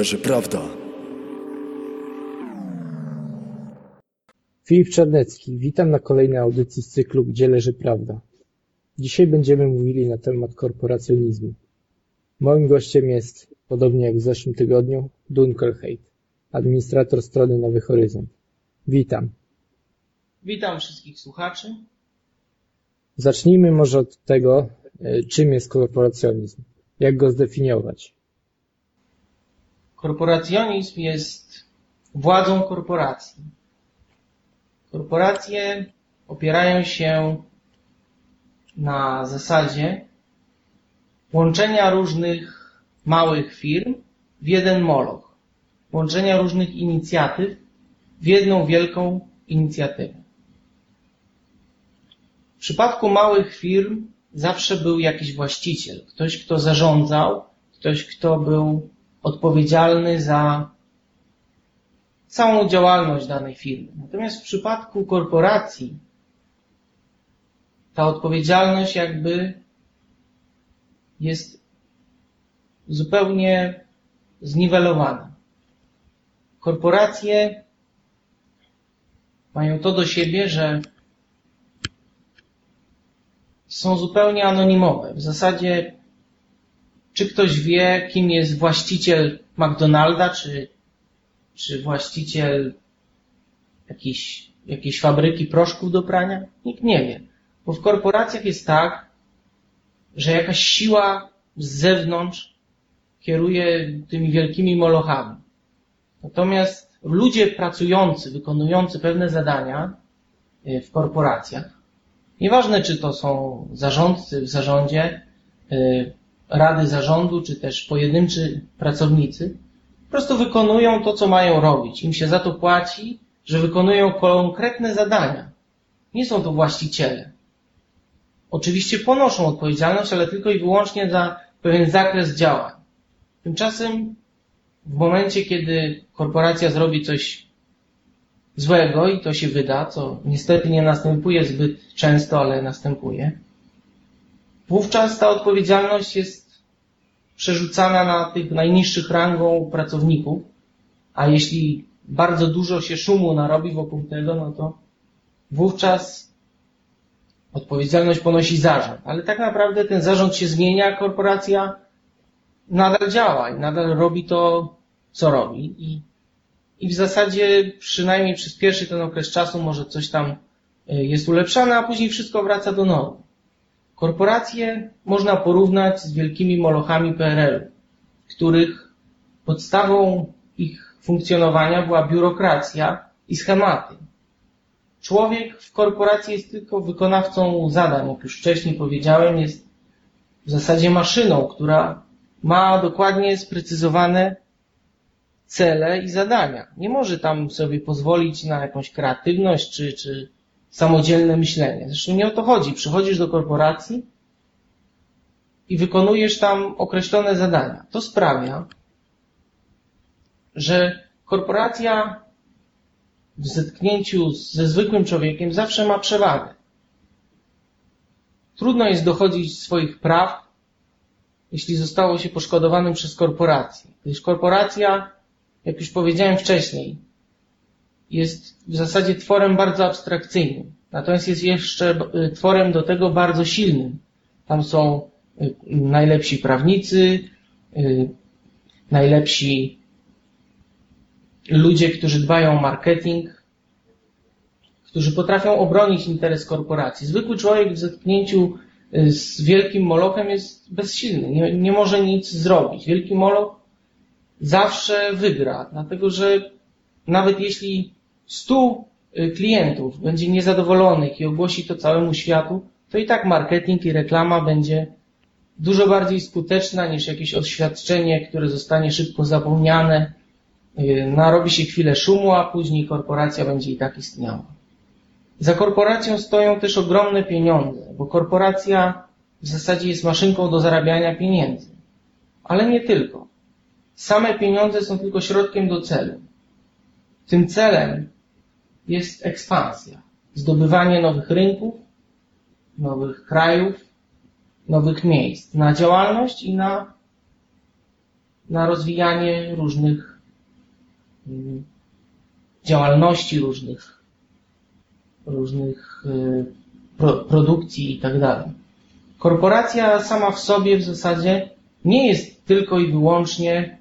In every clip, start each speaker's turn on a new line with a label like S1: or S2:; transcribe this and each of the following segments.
S1: leży prawda.
S2: Filip Czarnecki, witam na kolejnej audycji z cyklu Gdzie leży prawda. Dzisiaj będziemy mówili na temat korporacjonizmu. Moim gościem jest, podobnie jak w zeszłym tygodniu, Dunkelheit, administrator strony Nowy Horyzont. Witam.
S3: Witam wszystkich słuchaczy.
S2: Zacznijmy może od tego, e, czym jest korporacjonizm. Jak go zdefiniować?
S3: Korporacjonizm jest władzą korporacji. Korporacje opierają się na zasadzie łączenia różnych małych firm w jeden moloch, łączenia różnych inicjatyw w jedną wielką inicjatywę. W przypadku małych firm zawsze był jakiś właściciel, ktoś, kto zarządzał, ktoś, kto był odpowiedzialny za całą działalność danej firmy. Natomiast w przypadku korporacji ta odpowiedzialność jakby jest zupełnie zniwelowana. Korporacje mają to do siebie, że są zupełnie anonimowe. W zasadzie, czy ktoś wie, kim jest właściciel McDonalda, czy, czy właściciel jakiejś, jakiejś fabryki proszków do prania? Nikt nie wie. Bo w korporacjach jest tak, że jakaś siła z zewnątrz kieruje tymi wielkimi molochami. Natomiast ludzie pracujący, wykonujący pewne zadania y, w korporacjach, Nieważne, czy to są zarządcy w zarządzie, y, rady zarządu, czy też pojedynczy pracownicy, po prostu wykonują to, co mają robić. Im się za to płaci, że wykonują konkretne zadania. Nie są to właściciele. Oczywiście ponoszą odpowiedzialność, ale tylko i wyłącznie za pewien zakres działań. Tymczasem w momencie, kiedy korporacja zrobi coś złego i to się wyda, co niestety nie następuje zbyt często, ale następuje, wówczas ta odpowiedzialność jest przerzucana na tych najniższych rangą pracowników, a jeśli bardzo dużo się szumu narobi wokół tego, no to wówczas odpowiedzialność ponosi zarząd. Ale tak naprawdę ten zarząd się zmienia, korporacja nadal działa i nadal robi to, co robi. I i w zasadzie przynajmniej przez pierwszy ten okres czasu może coś tam e, jest ulepszane, a później wszystko wraca do normy. Korporacje można porównać z wielkimi molochami PRL, których podstawą ich funkcjonowania była biurokracja i schematy. Człowiek w korporacji jest tylko wykonawcą zadań, jak już wcześniej powiedziałem, jest w zasadzie maszyną, która ma dokładnie sprecyzowane cele i zadania. Nie może tam sobie pozwolić na jakąś kreatywność czy, czy samodzielne myślenie. Zresztą nie o to chodzi. Przychodzisz do korporacji i wykonujesz tam określone zadania. To sprawia, że korporacja w zetknięciu ze zwykłym człowiekiem zawsze ma przewagę. Trudno jest dochodzić swoich praw, jeśli zostało się poszkodowanym przez korporację. Gdyż korporacja jak już powiedziałem wcześniej, jest w zasadzie tworem bardzo abstrakcyjnym. Natomiast jest jeszcze y, tworem do tego bardzo silnym. Tam są y, najlepsi prawnicy, y, najlepsi ludzie, którzy dbają o marketing, którzy potrafią obronić interes korporacji. Zwykły człowiek w zetknięciu z wielkim molochem jest bezsilny, nie, nie może nic zrobić. Wielki moloch zawsze wygra, dlatego że nawet jeśli 100 y, klientów będzie niezadowolonych i ogłosi to całemu światu, to i tak marketing i reklama będzie dużo bardziej skuteczna niż jakieś oświadczenie, które zostanie szybko zapomniane, y, narobi się chwilę szumu, a później korporacja będzie i tak istniała. Za korporacją stoją też ogromne pieniądze, bo korporacja w zasadzie jest maszynką do zarabiania pieniędzy. Ale nie tylko. Same pieniądze są tylko środkiem do celu. Tym celem jest ekspansja, zdobywanie nowych rynków, nowych krajów, nowych miejsc na działalność i na na rozwijanie różnych mm, działalności, różnych, różnych y, pro, produkcji i tak. Korporacja sama w sobie w zasadzie nie jest tylko i wyłącznie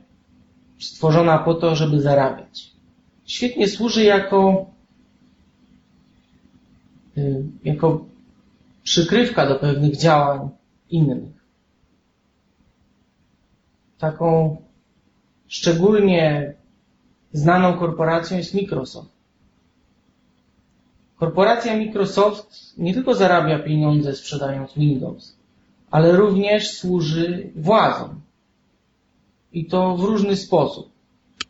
S3: stworzona po to, żeby zarabiać. Świetnie służy jako, jako przykrywka do pewnych działań innych. Taką szczególnie znaną korporacją jest Microsoft. Korporacja Microsoft nie tylko zarabia pieniądze sprzedając Windows, ale również służy władzom. I to w różny sposób.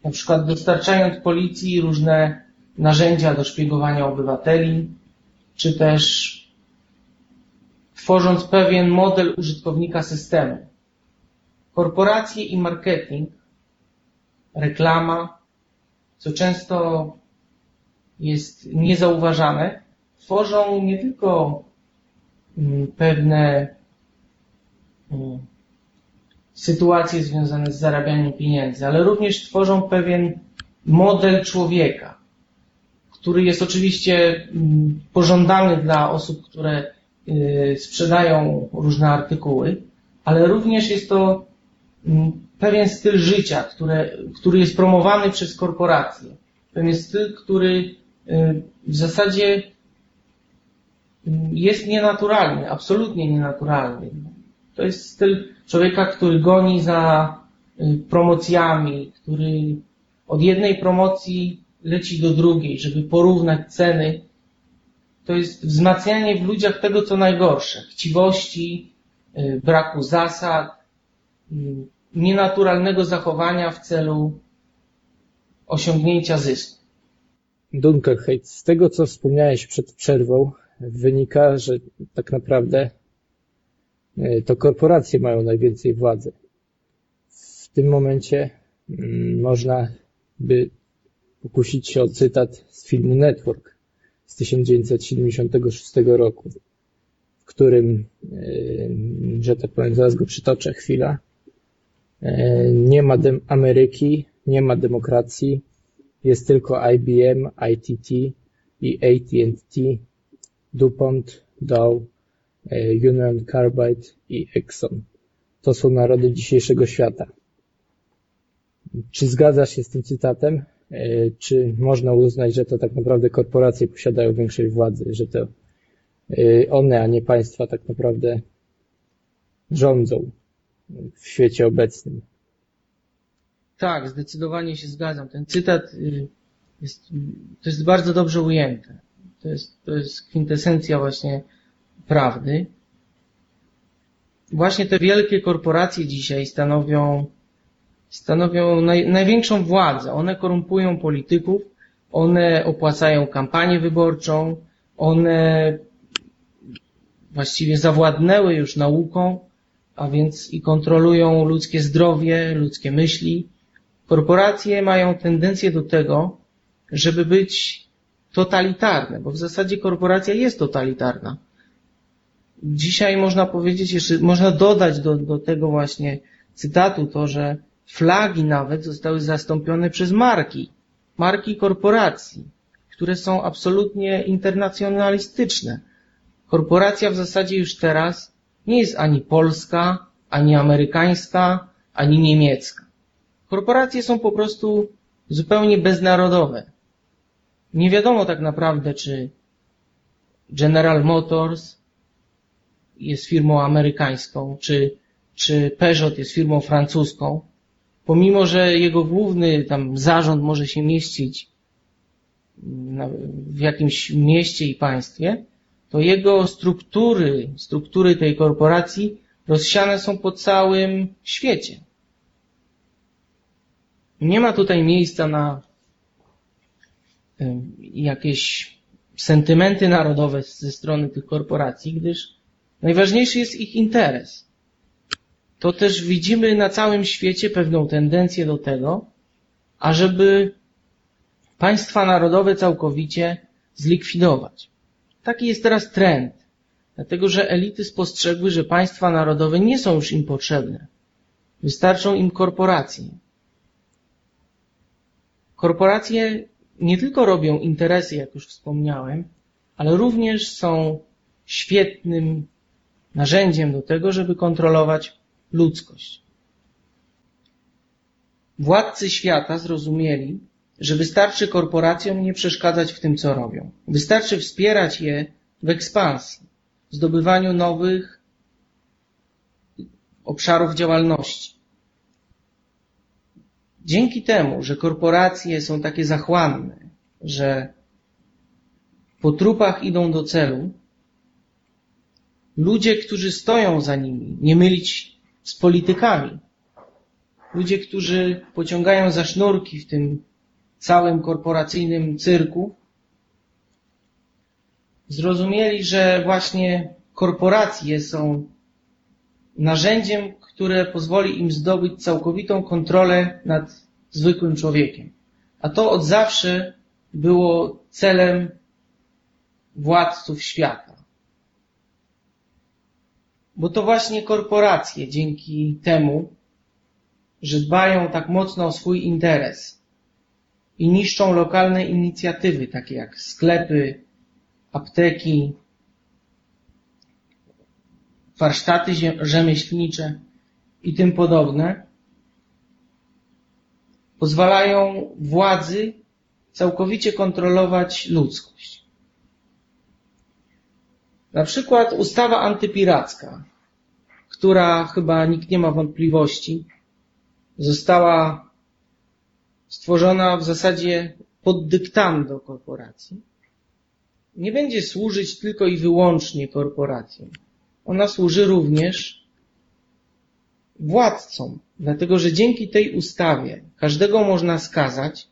S3: Na przykład dostarczając policji różne narzędzia do szpiegowania obywateli, czy też tworząc pewien model użytkownika systemu. Korporacje i marketing, reklama, co często jest niezauważane, tworzą nie tylko mm, pewne mm, sytuacje związane z zarabianiem pieniędzy, ale również tworzą pewien model człowieka, który jest oczywiście mm, pożądany dla osób, które y, sprzedają różne artykuły, ale również jest to pewien styl życia, które, który jest promowany przez korporacje. Pewien styl, który y, w zasadzie jest nienaturalny, absolutnie nienaturalny. To jest styl człowieka, który goni za y, promocjami, który od jednej promocji leci do drugiej, żeby porównać ceny. To jest wzmacnianie w ludziach tego, co najgorsze. Chciwości, y, braku zasad, nienaturalnego zachowania w celu osiągnięcia zysku.
S2: Dunkelheit, z tego co wspomniałeś przed przerwą, wynika, że tak naprawdę e, to korporacje mają najwięcej władzy. W tym momencie mm, można by pokusić się o cytat z filmu Network z 1976 roku, w którym, e, że tak powiem, zaraz go przytoczę chwila, E, nie ma Ameryki, nie ma demokracji, jest tylko IBM, ITT i AT&T, DuPont, Dow, e, Union Carbide i Exxon. To są narody dzisiejszego świata. Czy zgadzasz się z tym cytatem? E, czy można uznać, że to tak naprawdę korporacje posiadają większej władzy, że to one, a nie państwa tak naprawdę rządzą w świecie obecnym.
S3: Tak, zdecydowanie się zgadzam. Ten cytat y, jest, to jest bardzo dobrze ujęte. To jest, to jest kwintesencja właśnie prawdy. Właśnie te wielkie korporacje dzisiaj stanowią, stanowią naj, największą władzę. One korumpują polityków, one opłacają kampanię wyborczą, one właściwie zawładnęły już nauką, a więc i kontrolują ludzkie zdrowie, ludzkie myśli. Korporacje mają tendencję do tego, żeby być totalitarne, bo w zasadzie korporacja jest totalitarna. Dzisiaj można powiedzieć, jeszcze można dodać do, do tego właśnie cytatu to, że flagi nawet zostały zastąpione przez marki, marki korporacji, które są absolutnie internacjonalistyczne. Korporacja w zasadzie już teraz nie jest ani polska, ani amerykańska, ani niemiecka. Korporacje są po prostu zupełnie beznarodowe. Nie wiadomo tak naprawdę, czy General Motors jest firmą amerykańską, czy, czy Peugeot jest firmą francuską, pomimo, że jego główny tam zarząd może się mieścić w jakimś mieście i państwie, to jego struktury, struktury tej korporacji rozsiane są po całym świecie. Nie ma tutaj miejsca na jakieś sentymenty narodowe ze strony tych korporacji, gdyż najważniejszy jest ich interes. To też widzimy na całym świecie pewną tendencję do tego, ażeby państwa narodowe całkowicie zlikwidować. Taki jest teraz trend. Dlatego, że elity spostrzegły, że państwa narodowe nie są już im potrzebne. Wystarczą im korporacje. Korporacje nie tylko robią interesy, jak już wspomniałem, ale również są świetnym narzędziem do tego, żeby kontrolować ludzkość. Władcy świata zrozumieli, że wystarczy korporacjom nie przeszkadzać w tym, co robią. Wystarczy wspierać je w ekspansji, w zdobywaniu nowych obszarów działalności. Dzięki temu, że korporacje są takie zachłanne, że po trupach idą do celu, ludzie, którzy stoją za nimi, nie mylić z politykami, ludzie, którzy pociągają za sznurki w tym całym korporacyjnym cyrku, zrozumieli, że właśnie korporacje są narzędziem, które pozwoli im zdobyć całkowitą kontrolę nad zwykłym człowiekiem. A to od zawsze było celem władców świata. Bo to właśnie korporacje dzięki temu, że dbają tak mocno o swój interes i niszczą lokalne inicjatywy, takie jak sklepy, apteki, warsztaty rzemieślnicze i tym podobne, pozwalają władzy całkowicie kontrolować ludzkość. Na przykład ustawa antypiracka, która chyba nikt nie ma wątpliwości, została stworzona w zasadzie pod dyktando korporacji, nie będzie służyć tylko i wyłącznie korporacjom. Ona służy również władcom, dlatego że dzięki tej ustawie każdego można skazać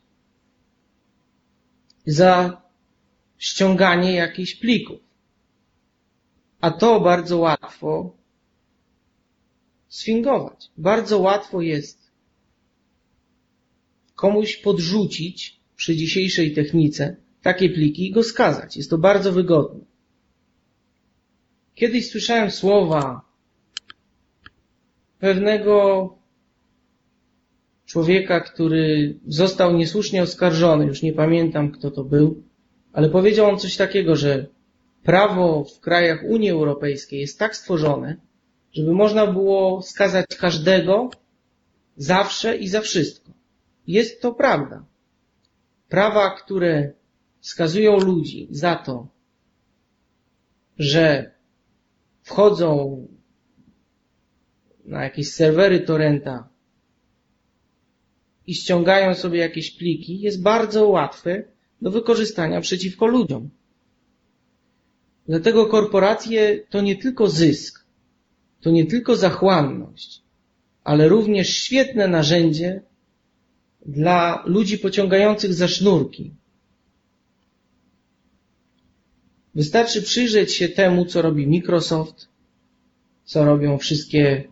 S3: za ściąganie jakichś plików. A to bardzo łatwo sfingować. Bardzo łatwo jest komuś podrzucić przy dzisiejszej technice takie pliki i go skazać. Jest to bardzo wygodne. Kiedyś słyszałem słowa pewnego człowieka, który został niesłusznie oskarżony, już nie pamiętam kto to był, ale powiedział on coś takiego, że prawo w krajach Unii Europejskiej jest tak stworzone, żeby można było skazać każdego zawsze i za wszystko. Jest to prawda. Prawa, które skazują ludzi za to, że wchodzą na jakieś serwery torrenta i ściągają sobie jakieś pliki, jest bardzo łatwe do wykorzystania przeciwko ludziom. Dlatego korporacje to nie tylko zysk, to nie tylko zachłanność, ale również świetne narzędzie dla ludzi pociągających za sznurki. Wystarczy przyjrzeć się temu, co robi Microsoft, co robią wszystkie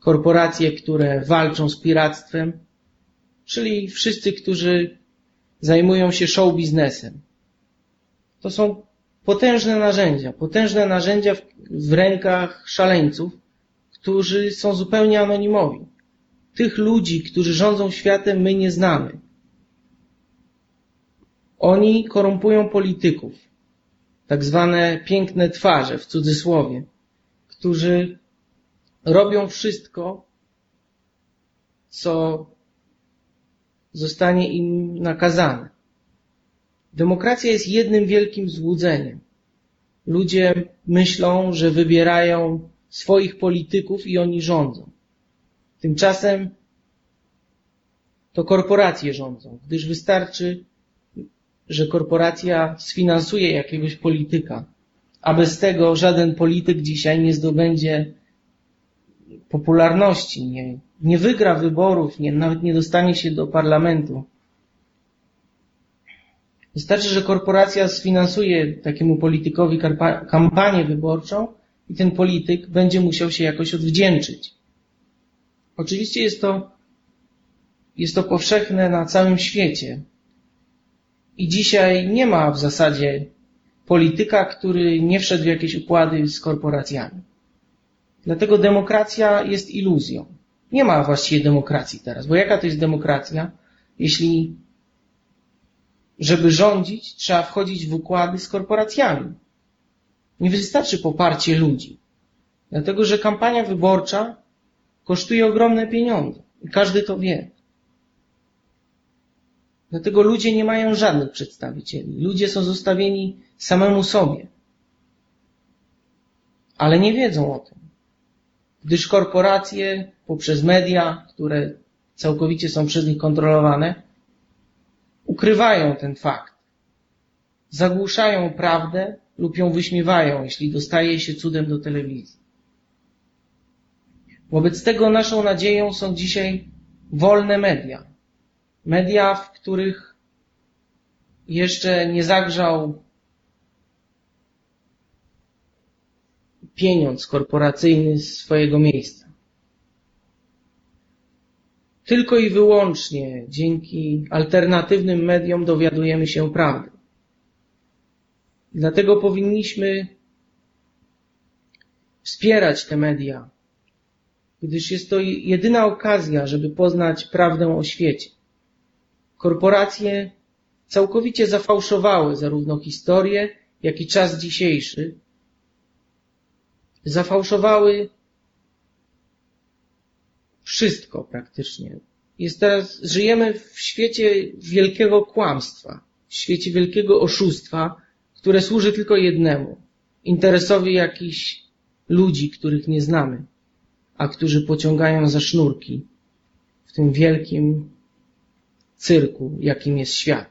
S3: korporacje, które walczą z piractwem, czyli wszyscy, którzy zajmują się show biznesem. To są potężne narzędzia, potężne narzędzia w, w rękach szaleńców, którzy są zupełnie anonimowi. Tych ludzi, którzy rządzą światem, my nie znamy. Oni korumpują polityków, tak zwane piękne twarze, w cudzysłowie, którzy robią wszystko, co zostanie im nakazane. Demokracja jest jednym wielkim złudzeniem. Ludzie myślą, że wybierają swoich polityków i oni rządzą. Tymczasem to korporacje rządzą, gdyż wystarczy, że korporacja sfinansuje jakiegoś polityka, a bez tego żaden polityk dzisiaj nie zdobędzie popularności, nie, nie wygra wyborów, nie, nawet nie dostanie się do parlamentu. Wystarczy, że korporacja sfinansuje takiemu politykowi kampanię wyborczą i ten polityk będzie musiał się jakoś odwdzięczyć. Oczywiście jest to, jest to powszechne na całym świecie. I dzisiaj nie ma w zasadzie polityka, który nie wszedł w jakieś układy z korporacjami. Dlatego demokracja jest iluzją. Nie ma właściwie demokracji teraz, bo jaka to jest demokracja, jeśli żeby rządzić, trzeba wchodzić w układy z korporacjami. Nie wystarczy poparcie ludzi. Dlatego, że kampania wyborcza kosztuje ogromne pieniądze. I każdy to wie. Dlatego ludzie nie mają żadnych przedstawicieli. Ludzie są zostawieni samemu sobie. Ale nie wiedzą o tym. Gdyż korporacje poprzez media, które całkowicie są przez nich kontrolowane, ukrywają ten fakt. Zagłuszają prawdę lub ją wyśmiewają, jeśli dostaje się cudem do telewizji. Wobec tego naszą nadzieją są dzisiaj wolne media. Media, w których jeszcze nie zagrzał pieniądz korporacyjny swojego miejsca. Tylko i wyłącznie dzięki alternatywnym mediom dowiadujemy się prawdy. Dlatego powinniśmy wspierać te media, gdyż jest to jedyna okazja, żeby poznać prawdę o świecie. Korporacje całkowicie zafałszowały zarówno historię, jak i czas dzisiejszy. Zafałszowały wszystko praktycznie. Jest teraz, żyjemy w świecie wielkiego kłamstwa, w świecie wielkiego oszustwa, które służy tylko jednemu interesowi jakichś ludzi, których nie znamy, a którzy pociągają za sznurki w tym wielkim cyrku, jakim jest świat.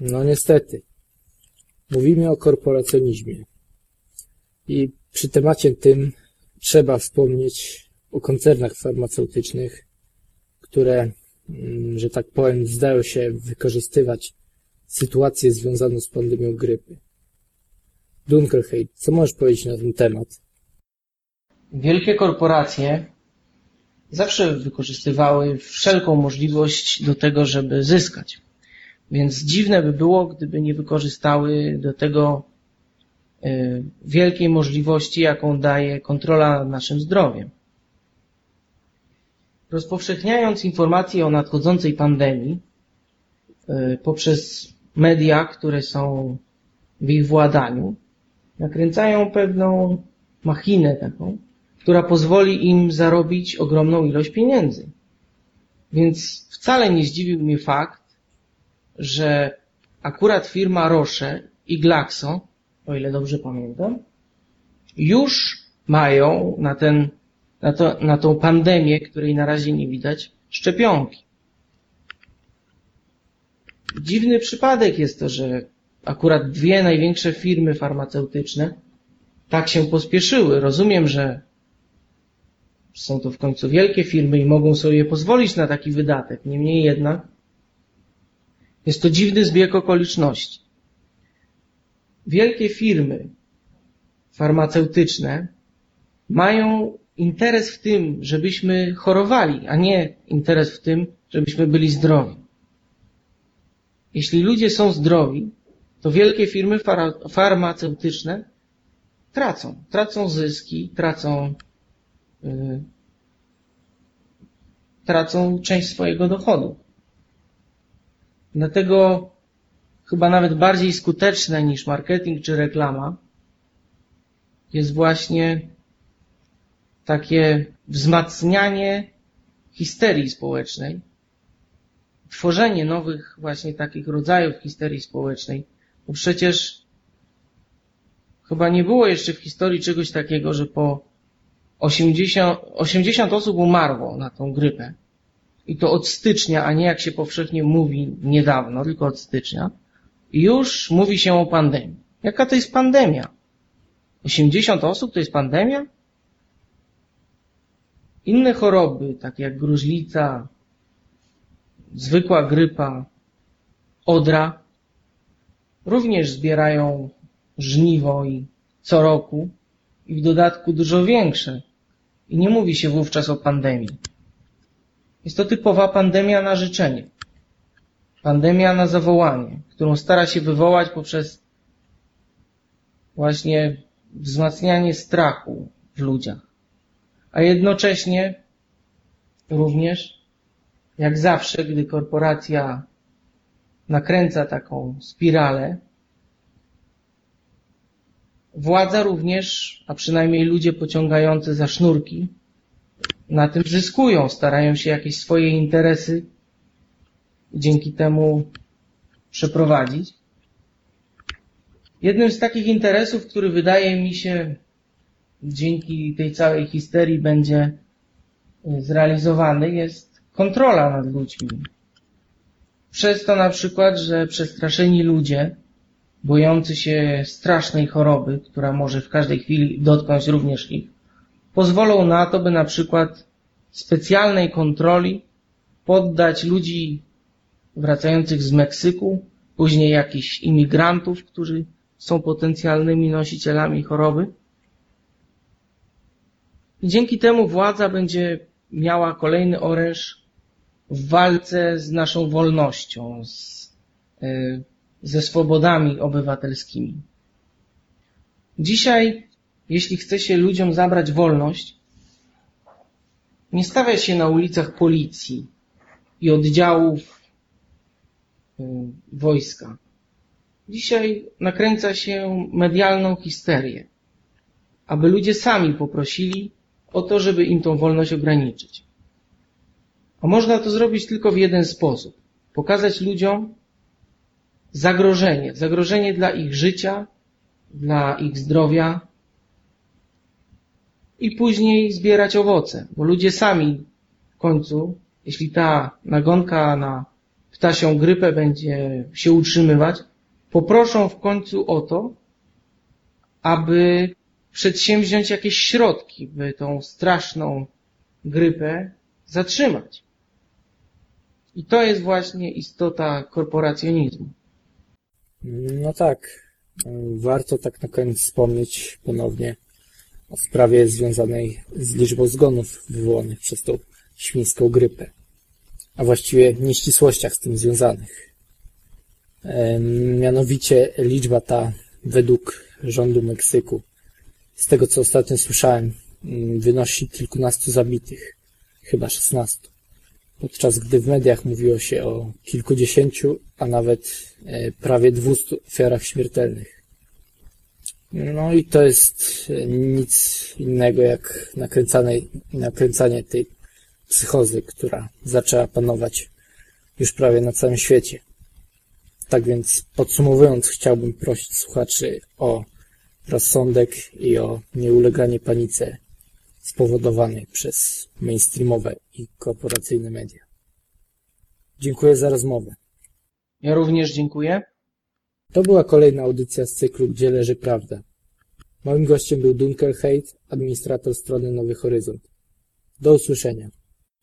S2: No niestety. Mówimy o korporacjonizmie. I przy temacie tym trzeba wspomnieć o koncernach farmaceutycznych, które, mm, że tak powiem, zdają się wykorzystywać sytuację związaną z pandemią grypy. Dunkelheit, co możesz powiedzieć na ten temat?
S3: Wielkie korporacje zawsze wykorzystywały wszelką możliwość do tego, żeby zyskać. Więc dziwne by było, gdyby nie wykorzystały do tego y, wielkiej możliwości, jaką daje kontrola nad naszym zdrowiem. Rozpowszechniając informacje o nadchodzącej pandemii y, poprzez media, które są w ich władaniu, nakręcają pewną machinę taką, która pozwoli im zarobić ogromną ilość pieniędzy. Więc wcale nie zdziwił mnie fakt, że akurat firma Roche i Glaxo, o ile dobrze pamiętam, już mają na, ten, na, to, na tą pandemię, której na razie nie widać, szczepionki. Dziwny przypadek jest to, że akurat dwie największe firmy farmaceutyczne tak się pospieszyły. Rozumiem, że są to w końcu wielkie firmy i mogą sobie pozwolić na taki wydatek. Niemniej jednak jest to dziwny zbieg okoliczności. Wielkie firmy farmaceutyczne mają interes w tym, żebyśmy chorowali, a nie interes w tym, żebyśmy byli zdrowi. Jeśli ludzie są zdrowi, to wielkie firmy farmaceutyczne tracą. Tracą zyski, tracą, yy, tracą część swojego dochodu. Dlatego chyba nawet bardziej skuteczne niż marketing czy reklama jest właśnie takie wzmacnianie histerii społecznej, tworzenie nowych właśnie takich rodzajów histerii społecznej, bo przecież chyba nie było jeszcze w historii czegoś takiego, że po 80, 80 osób umarło na tą grypę i to od stycznia, a nie jak się powszechnie mówi niedawno, tylko od stycznia, już mówi się o pandemii. Jaka to jest pandemia? 80 osób to jest pandemia? Inne choroby, takie jak gruźlica, zwykła grypa, odra, również zbierają żniwo i co roku i w dodatku dużo większe. I nie mówi się wówczas o pandemii. Jest to typowa pandemia na życzenie. Pandemia na zawołanie, którą stara się wywołać poprzez właśnie wzmacnianie strachu w ludziach. A jednocześnie również, jak zawsze, gdy korporacja nakręca taką spiralę, władza również, a przynajmniej ludzie pociągający za sznurki, na tym zyskują, starają się jakieś swoje interesy dzięki temu przeprowadzić. Jednym z takich interesów, który wydaje mi się dzięki tej całej histerii będzie zrealizowany, jest kontrola nad ludźmi. Przez to na przykład, że przestraszeni ludzie, bojący się strasznej choroby, która może w każdej chwili dotknąć również ich, pozwolą na to, by na przykład specjalnej kontroli poddać ludzi wracających z Meksyku, później jakichś imigrantów, którzy są potencjalnymi nosicielami choroby. I dzięki temu władza będzie miała kolejny oręż w walce z naszą wolnością, z, y, ze swobodami obywatelskimi. Dzisiaj, jeśli chce się ludziom zabrać wolność, nie stawia się na ulicach policji i oddziałów y, wojska. Dzisiaj nakręca się medialną histerię, aby ludzie sami poprosili o to, żeby im tą wolność ograniczyć. A można to zrobić tylko w jeden sposób. Pokazać ludziom zagrożenie, zagrożenie dla ich życia, dla ich zdrowia i później zbierać owoce, bo ludzie sami w końcu, jeśli ta nagonka na ptasią grypę będzie się utrzymywać, poproszą w końcu o to, aby przedsięwziąć jakieś środki, by tą straszną grypę zatrzymać. I to jest właśnie istota korporacjonizmu.
S2: No tak, warto tak na koniec wspomnieć ponownie o sprawie związanej z liczbą zgonów wywołanych przez tą świńską grypę, a właściwie nieścisłościach z tym związanych. Mianowicie liczba ta według rządu Meksyku, z tego co ostatnio słyszałem, wynosi kilkunastu zabitych, chyba szesnastu podczas gdy w mediach mówiło się o kilkudziesięciu, a nawet e, prawie dwustu ofiarach śmiertelnych. No i to jest e, nic innego jak nakręcanie tej psychozy, która zaczęła panować już prawie na całym świecie. Tak więc podsumowując, chciałbym prosić słuchaczy o rozsądek i o nieuleganie panice spowodowanej przez mainstreamowe i korporacyjne media. Dziękuję za rozmowę.
S3: Ja również dziękuję.
S2: To była kolejna audycja z cyklu Gdzie leży prawda. Moim gościem był Dunkel Haidt, administrator strony Nowy Horyzont. Do usłyszenia.